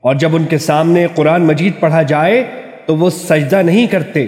اور جب ان کے سامنے قرآن مجید پڑھا جائے تو وہ سجدہ نہیں کرتے۔